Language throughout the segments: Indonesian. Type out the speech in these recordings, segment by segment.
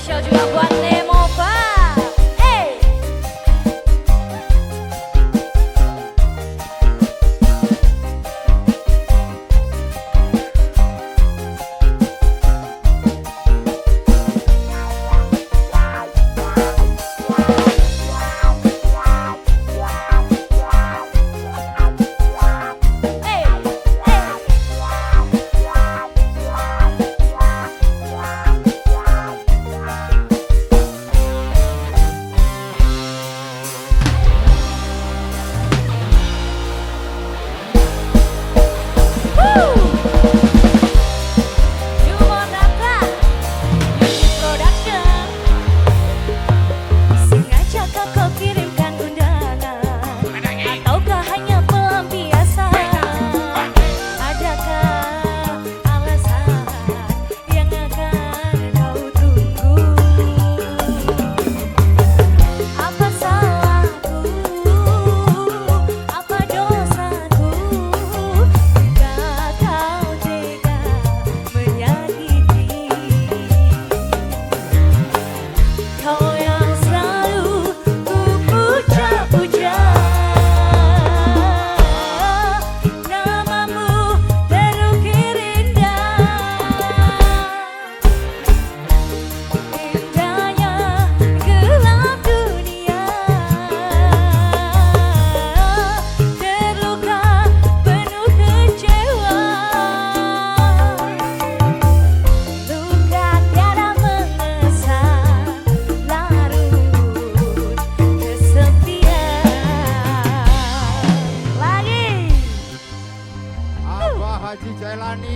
笑就要关。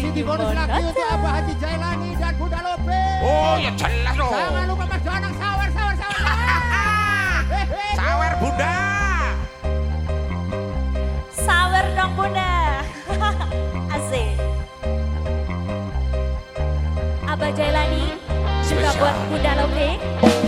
Di bonus lagi untuk Abah Haji Jailani dan Bunda Lope. Oh ya jelas dong. Jangan lupa Mas Donang sawer sawer sawer. Sawer Bunda. Sawer dong bunda Asik Abah Jailani Juga buat Bunda Lope